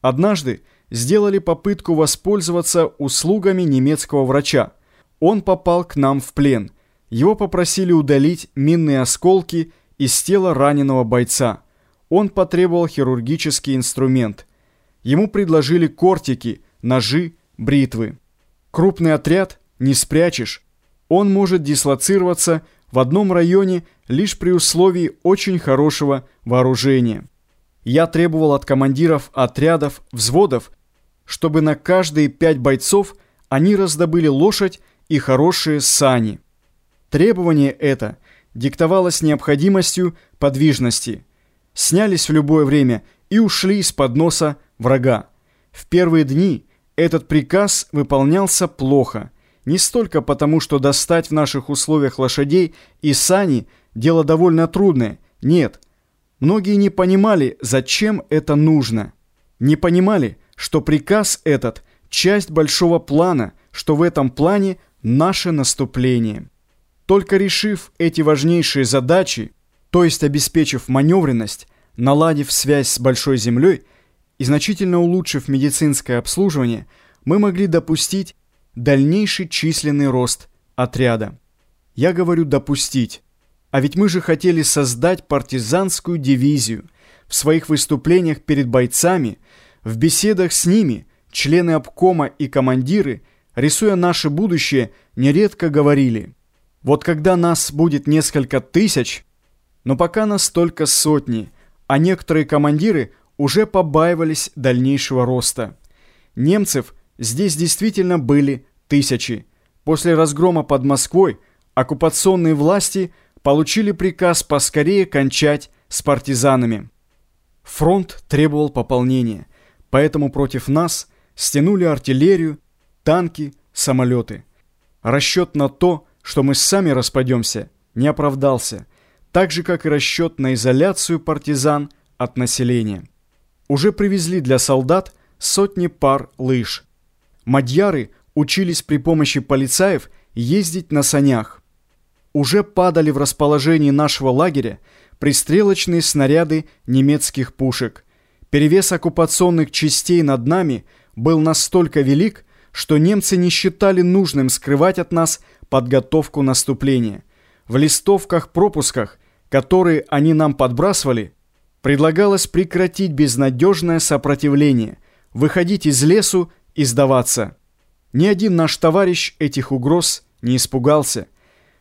Однажды сделали попытку воспользоваться услугами немецкого врача. Он попал к нам в плен. Его попросили удалить минные осколки из тела раненого бойца. Он потребовал хирургический инструмент. Ему предложили кортики, ножи, бритвы. Крупный отряд не спрячешь. Он может дислоцироваться в одном районе лишь при условии очень хорошего вооружения. Я требовал от командиров отрядов, взводов, чтобы на каждые пять бойцов они раздобыли лошадь и хорошие сани. Требование это диктовалось необходимостью подвижности. Снялись в любое время и ушли из-под носа врага. В первые дни этот приказ выполнялся плохо. Не столько потому, что достать в наших условиях лошадей и сани – дело довольно трудное. Нет. Многие не понимали, зачем это нужно. Не понимали, что приказ этот – часть большого плана, что в этом плане наше наступление. Только решив эти важнейшие задачи, то есть обеспечив маневренность, наладив связь с Большой Землей и значительно улучшив медицинское обслуживание, мы могли допустить дальнейший численный рост отряда. Я говорю «допустить», а ведь мы же хотели создать партизанскую дивизию. В своих выступлениях перед бойцами, в беседах с ними, члены обкома и командиры, рисуя наше будущее, нередко говорили «Вот когда нас будет несколько тысяч, но пока нас только сотни», а некоторые командиры уже побаивались дальнейшего роста. Немцев здесь действительно были тысячи. После разгрома под Москвой оккупационные власти получили приказ поскорее кончать с партизанами. Фронт требовал пополнения, поэтому против нас стянули артиллерию, танки, самолеты. Расчет на то, что мы сами распадемся, не оправдался, так же, как и расчет на изоляцию партизан от населения. Уже привезли для солдат сотни пар лыж. Мадьяры учились при помощи полицаев ездить на санях. Уже падали в расположении нашего лагеря пристрелочные снаряды немецких пушек. Перевес оккупационных частей над нами был настолько велик, что немцы не считали нужным скрывать от нас подготовку наступления. В листовках-пропусках, которые они нам подбрасывали, предлагалось прекратить безнадежное сопротивление, выходить из лесу и сдаваться. Ни один наш товарищ этих угроз не испугался.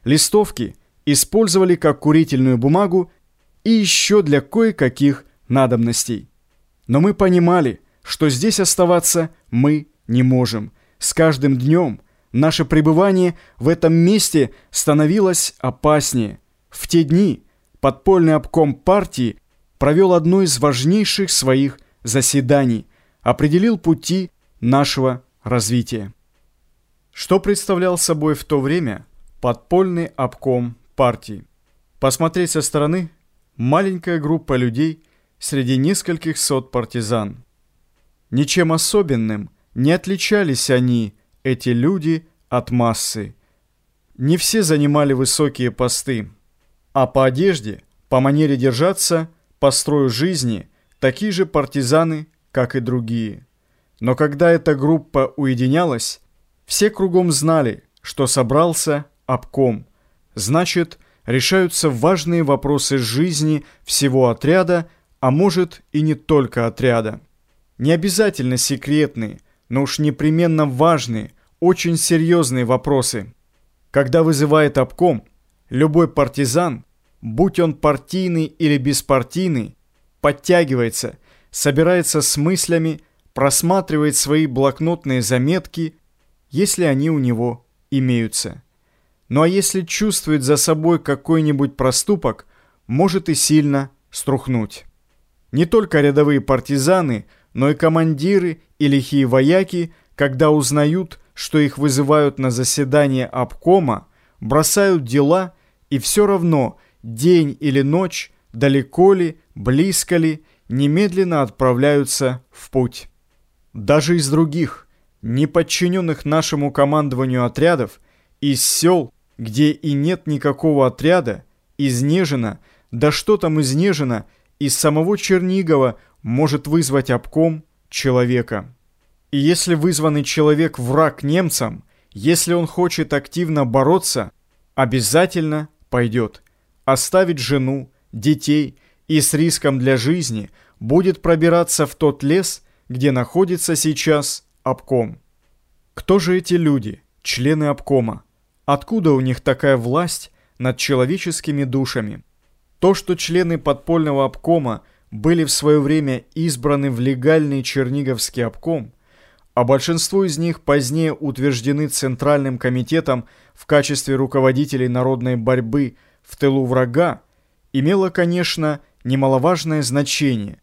Листовки использовали как курительную бумагу и еще для кое-каких надобностей. Но мы понимали, что здесь оставаться мы не можем. С каждым днем наше пребывание в этом месте становилось опаснее. В те дни подпольный обком партии провел одно из важнейших своих заседаний, определил пути нашего развития. Что представлял собой в то время подпольный обком партии? Посмотреть со стороны маленькая группа людей среди нескольких сот партизан. Ничем особенным не отличались они, эти люди, от массы. Не все занимали высокие посты, а по одежде, по манере держаться, по строю жизни, такие же партизаны, как и другие. Но когда эта группа уединялась, все кругом знали, что собрался обком. Значит, решаются важные вопросы жизни всего отряда, а может и не только отряда. Не обязательно секретные, но уж непременно важные, очень серьезные вопросы. Когда вызывает обком, любой партизан, будь он партийный или беспартийный, подтягивается, собирается с мыслями, просматривает свои блокнотные заметки, если они у него имеются. Ну а если чувствует за собой какой-нибудь проступок, может и сильно струхнуть. Не только рядовые партизаны, но и командиры и лихие вояки, когда узнают, что их вызывают на заседание обкома, бросают дела и все равно день или ночь, далеко ли, близко ли, немедленно отправляются в путь. Даже из других, не подчиненных нашему командованию отрядов, из сел, где и нет никакого отряда, из Нежина, да что там из Нежина, из самого Чернигова может вызвать обком человека. И если вызванный человек враг немцам, если он хочет активно бороться, обязательно пойдет. Оставить жену, детей и с риском для жизни будет пробираться в тот лес, где находится сейчас обком. Кто же эти люди, члены обкома? Откуда у них такая власть над человеческими душами? То, что члены подпольного обкома были в свое время избраны в легальный Черниговский обком, а большинство из них позднее утверждены Центральным комитетом в качестве руководителей народной борьбы в тылу врага, имело, конечно, немаловажное значение.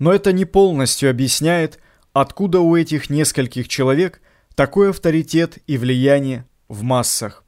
Но это не полностью объясняет, откуда у этих нескольких человек такой авторитет и влияние в массах.